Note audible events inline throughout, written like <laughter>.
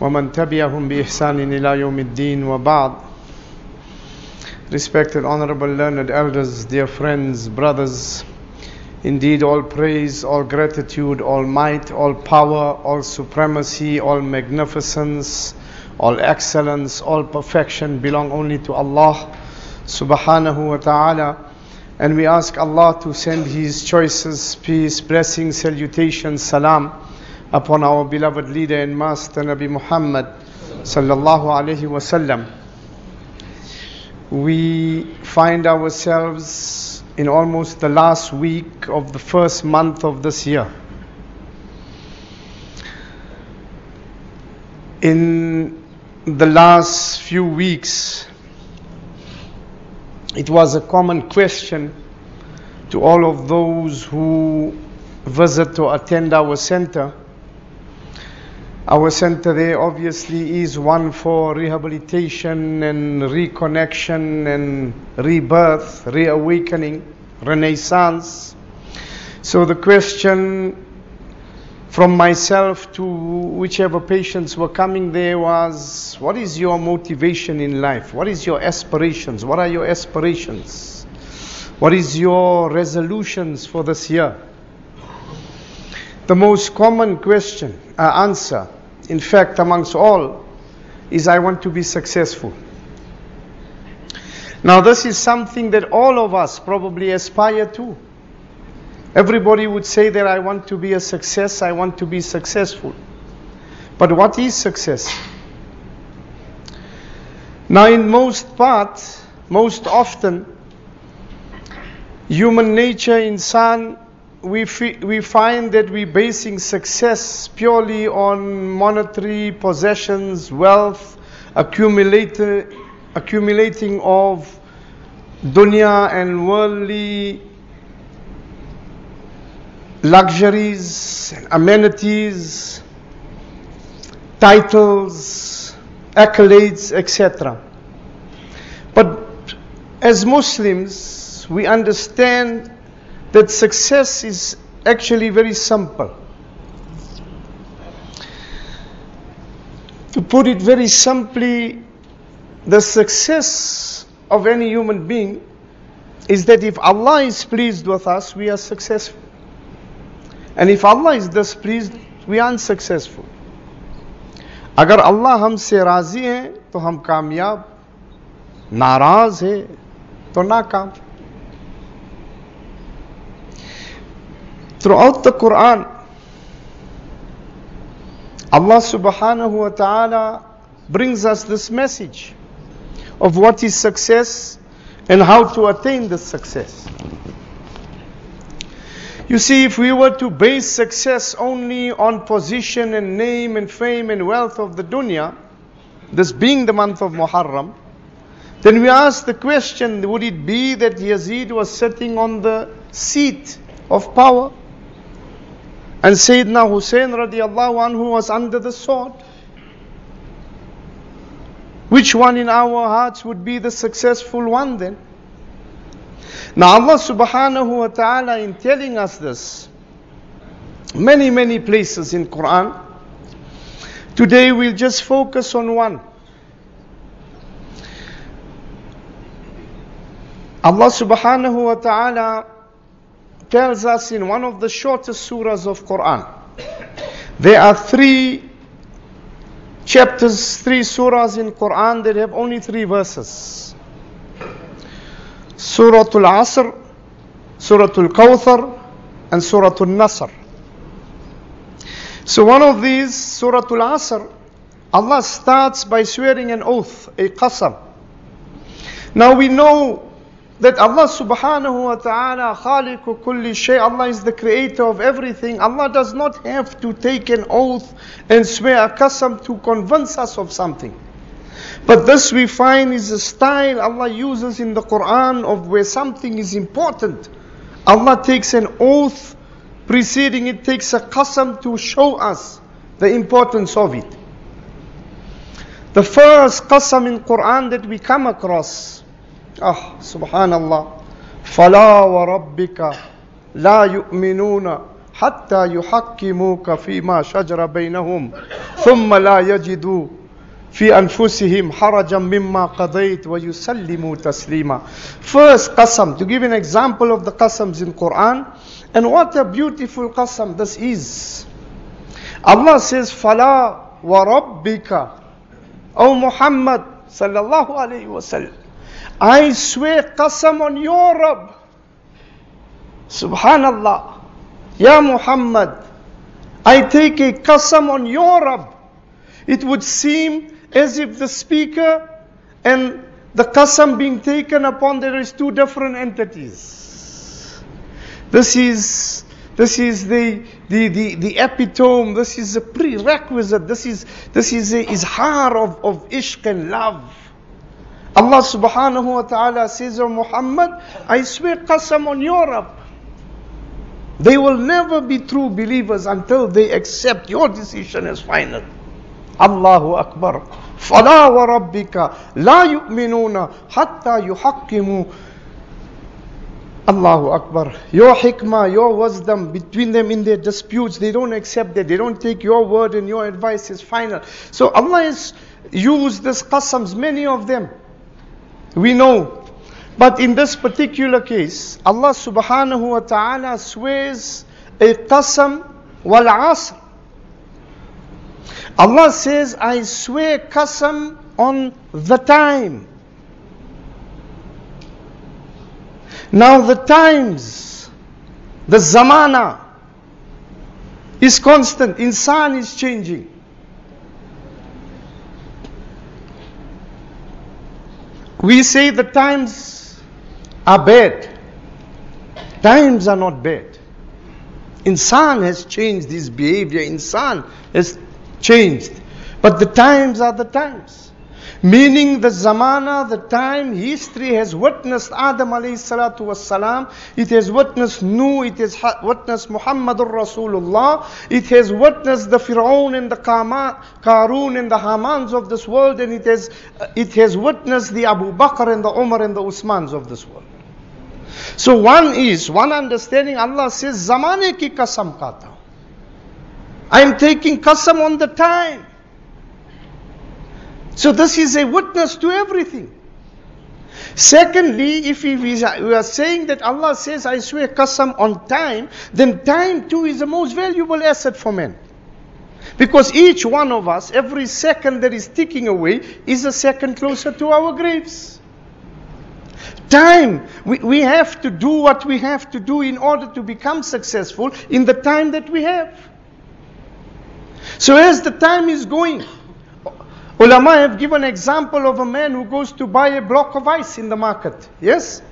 ومن تبعهم بإحسان إلى يوم الدين وبعد Respected honorable learned elders, dear friends, brothers, indeed all praise, all gratitude, all might, all power, all supremacy, all magnificence, all excellence, all perfection belong only to Allah subhanahu wa ta'ala. And we ask Allah to send His choices, peace, blessings, salutations, salam upon our beloved leader and master Nabi Muhammad sallallahu alaihi wasallam. We find ourselves in almost the last week of the first month of this year. In the last few weeks, it was a common question to all of those who visit or attend our center our center there obviously is one for rehabilitation and reconnection and rebirth, reawakening, renaissance. So the question from myself to whichever patients were coming there was what is your motivation in life? What is your aspirations? What are your aspirations? What is your resolutions for this year? The most common question, uh, answer, in fact, amongst all, is I want to be successful. Now, this is something that all of us probably aspire to. Everybody would say that I want to be a success, I want to be successful. But what is success? Now, in most part, most often, human nature, insan, we, we find that we're basing success purely on monetary possessions, wealth, accumulating of dunya and worldly luxuries, amenities, titles, accolades, etc. But as Muslims, we understand that success is actually very simple. To put it very simply, the success of any human being is that if Allah is pleased with us, we are successful. And if Allah is displeased, we are unsuccessful. अगर अल्लाह हमसे राजी है तो हम कामयाब नाराज है तो नाकाम Throughout the Quran, Allah subhanahu wa ta'ala brings us this message of what is success and how to attain this success. You see, if we were to base success only on position and name and fame and wealth of the dunya, this being the month of Muharram, then we ask the question would it be that Yazid was sitting on the seat of power? And Sayyidina Hussein radiallahu anhu was under the sword. Which one in our hearts would be the successful one then? Now Allah subhanahu wa ta'ala in telling us this, many, many places in Quran, today we'll just focus on one. Allah subhanahu wa ta'ala tells us in one of the shortest surahs of Quran. There are three chapters, three surahs in Quran that have only three verses. Surah Al-Asr, Surah Al-Kawthar, and Surah Al-Nasr. So one of these, Surah Al-Asr, Allah starts by swearing an oath, a qasam. Now we know that Allah subhanahu wa ta'ala khaliqu kulli shay, Allah is the creator of everything. Allah does not have to take an oath and swear a qasam to convince us of something. But this we find is a style Allah uses in the Quran of where something is important. Allah takes an oath preceding it, takes a qasam to show us the importance of it. The first qasam in Quran that we come across Ah, subhanallah. فلا وربك لا يؤمنون حتى يحكموك فيما شجر بينهم ثم لا يجدوا في أنفسهم حرجا مما قضيت ويسلموا تسليما First qasam, to give an example of the qasams in Quran, and what a beautiful qasam this is. Allah says, فَلَا وَرَبِّكَ O Muhammad sallallahu alayhi wasallam, I swear qasam on your Rabb. Subhanallah. Ya Muhammad, I take a qasam on your Rabb. It would seem as if the speaker and the qasam being taken upon there is two different entities. This is this is the, the, the, the epitome, this is a prerequisite, this is this is a izhar of, of ishq and love. Allah subhanahu wa ta'ala says, O Muhammad, I swear qasam on your Rabb. They will never be true believers until they accept your decision as final. Allahu Akbar. فلا وربك لا يؤمنون حتى يحكموا Allahu Akbar. Your hikmah, your wisdom between them in their disputes, they don't accept that. They don't take your word and your advice is final. So Allah has used these qasams, many of them. We know. But in this particular case, Allah subhanahu wa ta'ala swears a qasam wal asr. Allah says, I swear qasam on the time. Now the times, the zamana is constant. Insan is changing. We say the times are bad. Times are not bad. Insan has changed his behavior. Insan has changed. But the times are the times. Meaning the zamana, the time, history has witnessed Adam salatu wasalam. It has witnessed Nuh, it has witnessed Muhammadur Rasulullah. It has witnessed the Fir'aun and the Kama, Karun and the Hamans of this world. And it has, it has witnessed the Abu Bakr and the Umar and the Usmans of this world. So one is, one understanding, Allah says, zamane ki kasam kata. I am taking qasam on the time. So this is a witness to everything. Secondly, if we are saying that Allah says, I swear qasam on time, then time too is the most valuable asset for men. Because each one of us, every second that is ticking away, is a second closer to our graves. Time, we, we have to do what we have to do in order to become successful in the time that we have. So as the time is going, Ulama have given example of a man who goes to buy a block of ice in the market. Yes?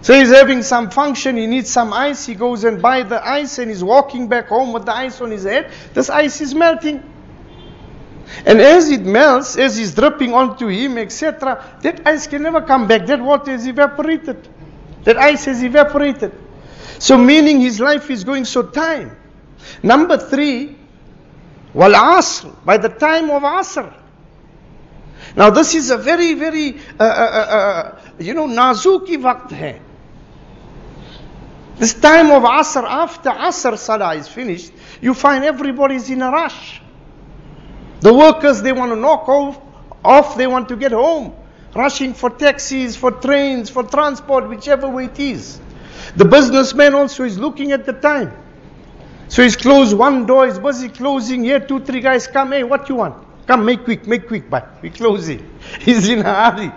So he's having some function, he needs some ice, he goes and buy the ice and he's walking back home with the ice on his head. This ice is melting. And as it melts, as it's dripping onto him, etc., that ice can never come back. That water is evaporated. That ice has evaporated. So meaning his life is going so time. Number three, wal asr, by the time of asr. Now this is a very, very, uh, uh, uh, uh you know, nazuki waqt hai. This time of Asr, after Asr Salah is finished, you find everybody's in a rush. The workers, they want to knock off, off, they want to get home. Rushing for taxis, for trains, for transport, whichever way it is. The businessman also is looking at the time. So he's closed one door, he's busy closing. Here, two, three guys come, hey, what you want? Come, make quick, make quick, but we close it. <laughs> He's in a hurry.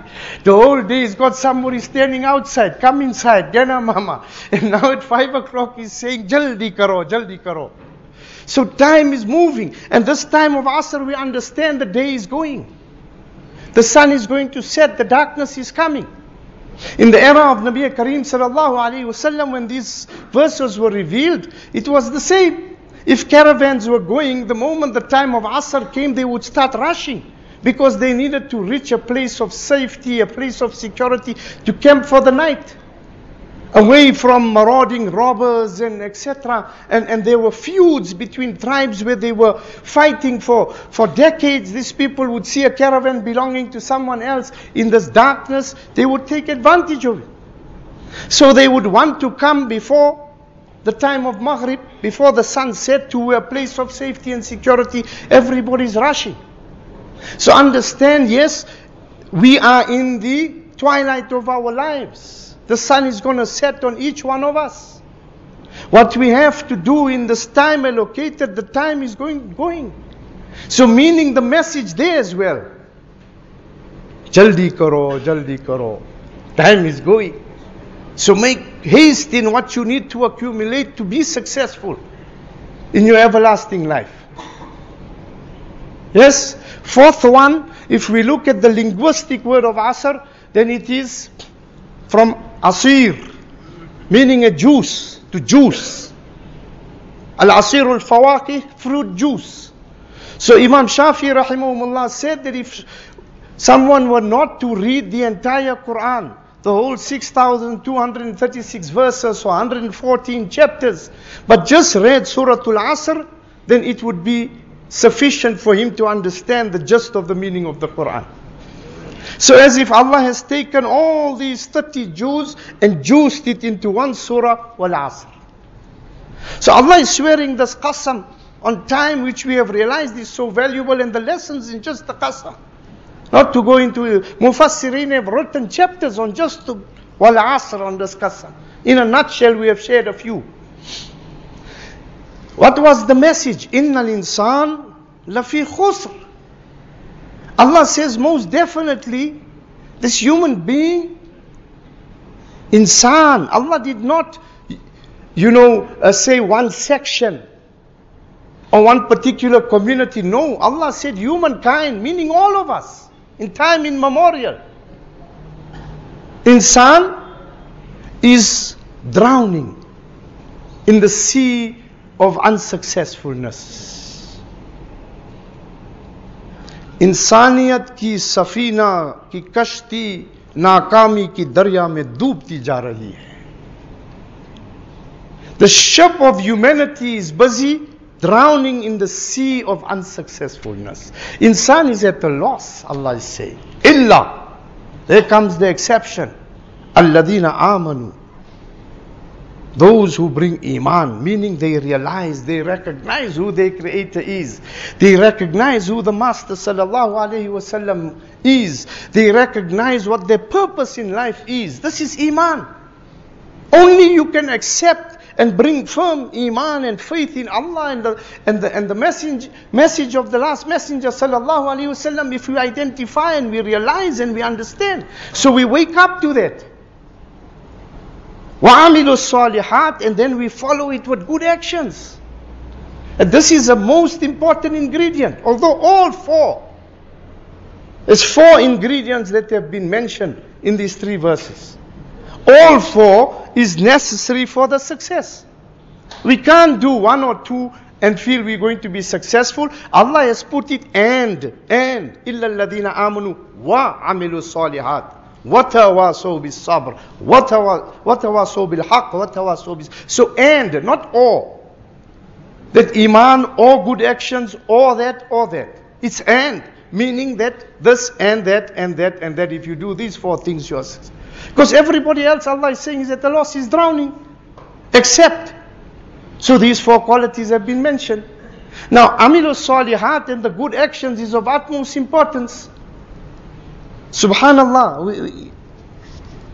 The whole day he's got somebody standing outside. Come inside, Jana Mama. <laughs> And now at five o'clock he's saying, Jaldi karo, Jaldi karo. So time is moving. And this time of Asr we understand the day is going. The sun is going to set, the darkness is coming. In the era of Nabi Kareem sallallahu alayhi wasallam, when these verses were revealed, it was the same. If caravans were going, the moment the time of Asr came, they would start rushing because they needed to reach a place of safety, a place of security to camp for the night. Away from marauding robbers and etc. And, and there were feuds between tribes where they were fighting for, for decades. These people would see a caravan belonging to someone else in this darkness, they would take advantage of it. So they would want to come before the time of Maghrib, before the sun set to a place of safety and security, everybody's rushing. So understand, yes, we are in the twilight of our lives. The sun is going to set on each one of us. What we have to do in this time allocated, the time is going, going. So meaning the message there as well. Jaldi karo, jaldi karo. Time is going. So make haste in what you need to accumulate to be successful in your everlasting life. Yes? Fourth one, if we look at the linguistic word of asr, then it is from asir, meaning a juice, to juice. Al-asir al-fawaqih, fruit juice. So Imam Shafi rahimahumullah said that if someone were not to read the entire Quran, the whole 6,236 verses or 114 chapters, but just read Surah Al-Asr, then it would be sufficient for him to understand the gist of the meaning of the Quran. So as if Allah has taken all these 30 juz and juiced it into one surah, Wal Asr. So Allah is swearing this qasam on time which we have realized is so valuable and the lessons in just the qasam. Not to go into Mufassirin have written chapters on just the Wal Asr on this qasam. In a nutshell, we have shared a few. What was the message? Innal insan lafi khusr. Allah says most definitely this human being, insan, Allah did not, you know, uh, say one section or one particular community. No, Allah said humankind, meaning all of us, in time immemorial. Insan is drowning in the sea of unsuccessfulness. انسانیت کی سفینہ کی کشتی ناکامی کی دریا میں دوبتی جا رہی ہے the ship of humanity is busy drowning in the sea of unsuccessfulness insan is at a loss allah is saying illa there comes the exception alladhina amanu Those who bring Iman, meaning they realize, they recognize who their Creator is. They recognize who the Master Sallallahu Alaihi Wasallam is. They recognize what their purpose in life is. This is Iman. Only you can accept and bring firm iman and faith in Allah and the, and the, and the message, message of the last messenger sallallahu alaihi wasallam if we identify and we realize and we understand. So we wake up to that. وَعَمِلُوا الصَّالِحَاتِ And then we follow it with good actions. And this is the most important ingredient. Although all four, there's four ingredients that have been mentioned in these three verses. All four is necessary for the success. We can't do one or two and feel we're going to be successful. Allah has put it and, and, إِلَّا الَّذِينَ آمَنُوا وَعَمِلُوا الصَّالِحَاتِ وتواصوا بالصبر وتواصوا بالحق وتواصوا bis so and not or that iman or good actions or that or that it's and meaning that this and that and that and that if you do these four things yours because everybody else Allah is saying is that the loss is drowning except so these four qualities have been mentioned now amilu salihat and the good actions is of utmost importance Subhanallah, we,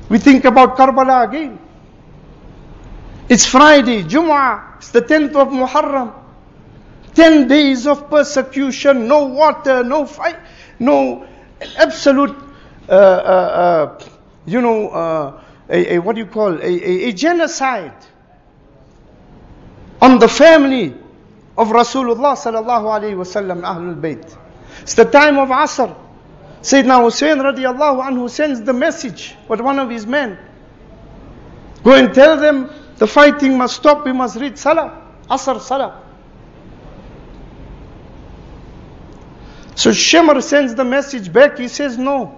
we think about Karbala again. It's Friday, Jum'ah, it's the 10th of Muharram. 10 days of persecution, no water, no fight, no absolute, uh, uh, uh, you know, uh, a, a, what do you call, a, a, a genocide on the family of Rasulullah sallallahu alayhi wasallam, Ahlul Bayt. It's the time of Asr. Sayyidina Hussein radiallahu anhu sends the message with one of his men. Go and tell them the fighting must stop, we must read Salah, Asr Salah. So Shimr sends the message back. He says, No,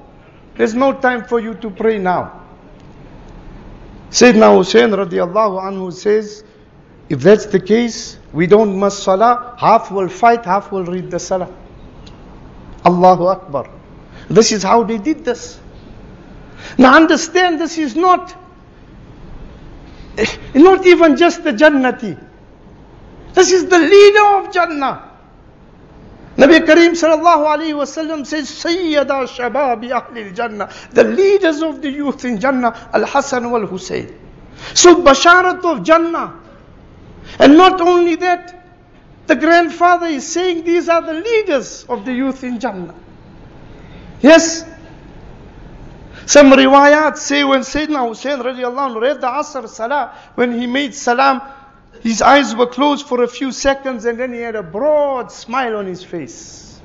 there's no time for you to pray now. Sayyidina Hussein radiallahu anhu says, If that's the case, we don't must Salah, half will fight, half will read the Salah. Allahu Akbar. This is how they did this. Now understand this is not eh, Not even just the Jannati. This is the leader of Jannah. Nabi Kareem sallallahu alayhi wasallam says, Sayyada shababi ahli jannah The leaders of the youth in Jannah, Al-Hasan wal Hussein. So Basharat of Jannah. And not only that, the grandfather is saying these are the leaders of the youth in Jannah. Yes. Some riwayat say when Sayyidina Hussein radiallahu anhu read the Asr Salah, when he made salam, his eyes were closed for a few seconds and then he had a broad smile on his face.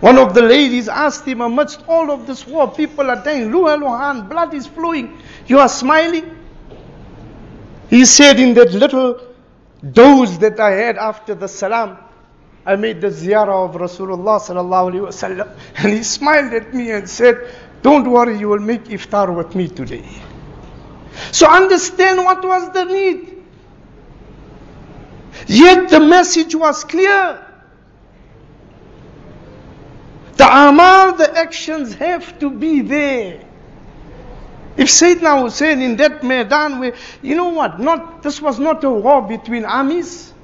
One of the ladies asked him, amidst all of this war, people are dying, Luha Luhan, blood is flowing, you are smiling? He said, in that little doze that I had after the salam, I made the ziyarah of Rasulullah sallallahu alaihi wasallam, <laughs> and he smiled at me and said, "Don't worry, you will make iftar with me today." So understand what was the need. Yet the message was clear. The amal, the actions have to be there. If Sayyidina Hussein in that Maidan, where, you know what, not, this was not a war between armies.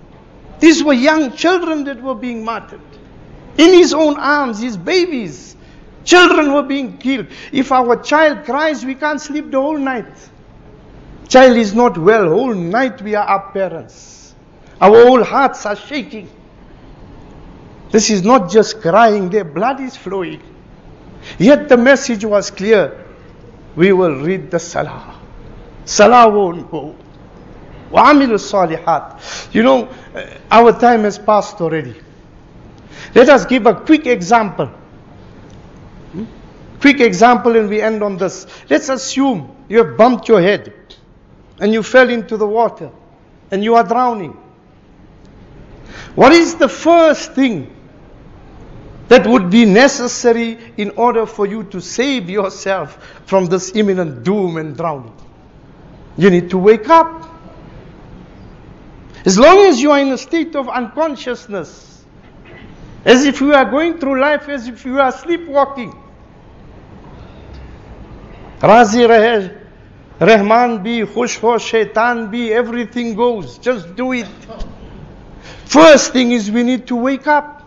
These were young children that were being martyred. In his own arms, his babies. Children were being killed. If our child cries, we can't sleep the whole night. Child is not well, whole night we are our parents. Our whole hearts are shaking. This is not just crying, their blood is flowing. Yet the message was clear we will read the salah. Salah won't go. وَعَمِلُوا الصَّالِحَاتِ You know, uh, our time has passed already. Let us give a quick example. Hmm? Quick example and we end on this. Let's assume you have bumped your head and you fell into the water and you are drowning. What is the first thing that would be necessary in order for you to save yourself from this imminent doom and drowning. You need to wake up. As long as you are in a state of unconsciousness, as if you are going through life as if you are sleepwalking. Razi rahe, Rahman be, Khush ho, Shaitan be, everything goes. Just do it. First thing is we need to wake up.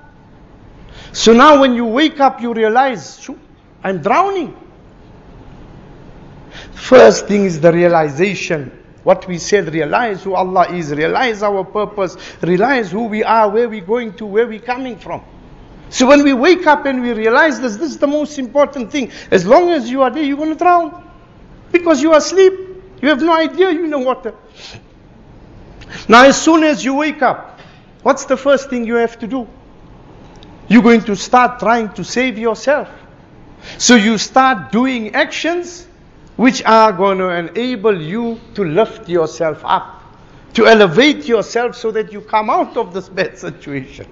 So now when you wake up, you realize, I'm drowning. First thing is the realization. What we said, realize who Allah is, realize our purpose, realize who we are, where we're going to, where we're coming from. So when we wake up and we realize this, this is the most important thing. As long as you are there, you're going to drown. Because you are asleep. You have no idea you're in the water. <coughs> Now, as soon as you wake up, what's the first thing you have to do? You're going to start trying to save yourself. So you start doing actions which are going to enable you to lift yourself up, to elevate yourself so that you come out of this bad situation.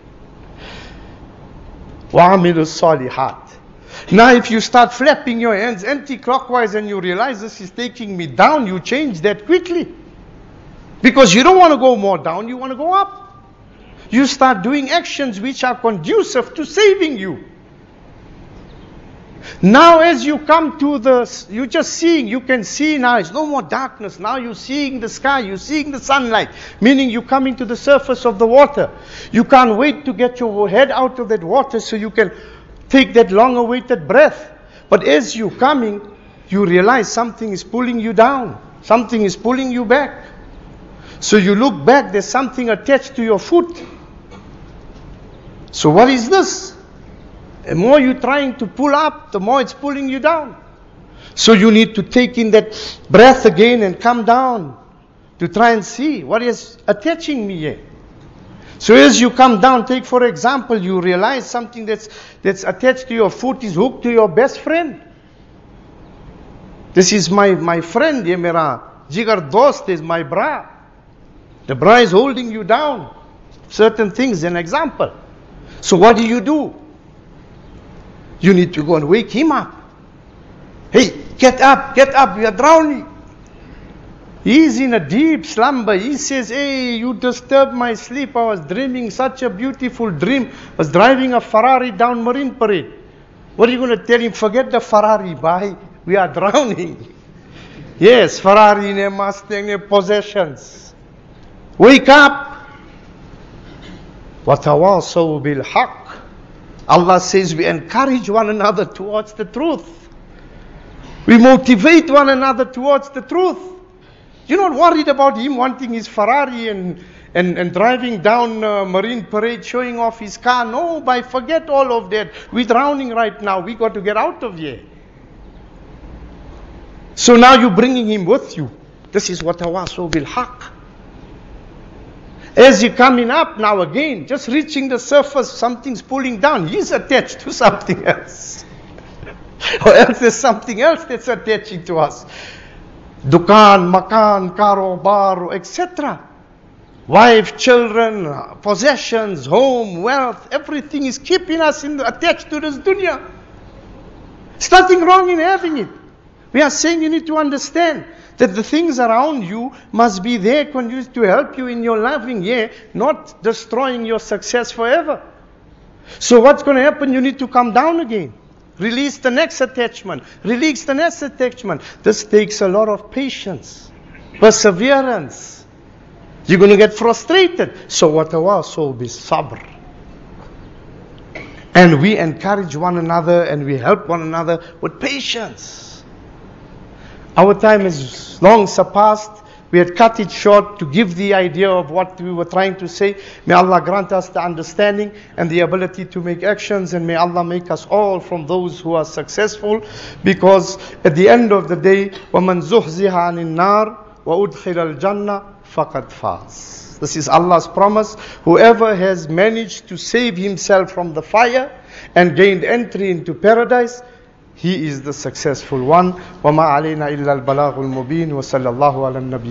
وَعَمِلُوا الصَّالِحَاتِ now, if you start flapping your hands anti-clockwise and you realize this is taking me down, you change that quickly. Because you don't want to go more down, you want to go up you start doing actions which are conducive to saving you. Now, as you come to the, you're just seeing, you can see now, it's no more darkness. Now you're seeing the sky, you're seeing the sunlight, meaning you're coming to the surface of the water. You can't wait to get your head out of that water so you can take that long awaited breath. But as you're coming, you realize something is pulling you down, something is pulling you back. So you look back, there's something attached to your foot. So what is this? The more you're trying to pull up, the more it's pulling you down. So you need to take in that breath again and come down to try and see what is attaching me here. So as you come down, take for example, you realize something that's, that's attached to your foot is hooked to your best friend. This is my, my friend, ye mera jigar dost is my bra. The bra is holding you down. Certain things, an example. So what do you do? You need to go and wake him up. Hey, get up, get up, you are drowning. He's in a deep slumber. He says, Hey, you disturbed my sleep. I was dreaming such a beautiful dream. I was driving a Ferrari down Marine Parade. What are you going to tell him? Forget the Ferrari, bye. We are drowning. <laughs> Yes, Ferrari, ne Mustang, ne possessions. Wake up. وَتَوَاصَوْا بِالْحَقِّ Allah says we encourage one another towards the truth. We motivate one another towards the truth. You're not worried about him wanting his Ferrari and, and, and driving down uh, Marine Parade showing off his car. No, by forget all of that. We're drowning right now. We got to get out of here. So now you're bringing him with you. This is what tawasaw bil haq. As you're coming up now again, just reaching the surface, something's pulling down. He's attached to <laughs> something else. or else there's something else that's attaching to us. Dukan, makan, karo, bar, etc. Wife, children, possessions, home, wealth, everything is keeping us in, attached to this dunya. There's nothing wrong in having it. We are saying you need to understand that the things around you must be there to help you in your loving year, not destroying your success forever. So what's going to happen? You need to come down again. Release the next attachment. Release the next attachment. This takes a lot of patience, perseverance. You're going to get frustrated. So what so be sabr. And we encourage one another and we help one another with patience. Our time is long surpassed. We had cut it short to give the idea of what we were trying to say. May Allah grant us the understanding and the ability to make actions, and may Allah make us all from those who are successful. Because at the end of the day, وَمَنْ زُحْزِهَ عَنِ النَّارِ وَأُدْخِلَ الْجَنَّةِ فَقَدْ فَازَ This is Allah's promise. Whoever has managed to save himself from the fire and gained entry into paradise, he is the successful one وما علينا إلا البلاغ المبين وصلى الله على النبي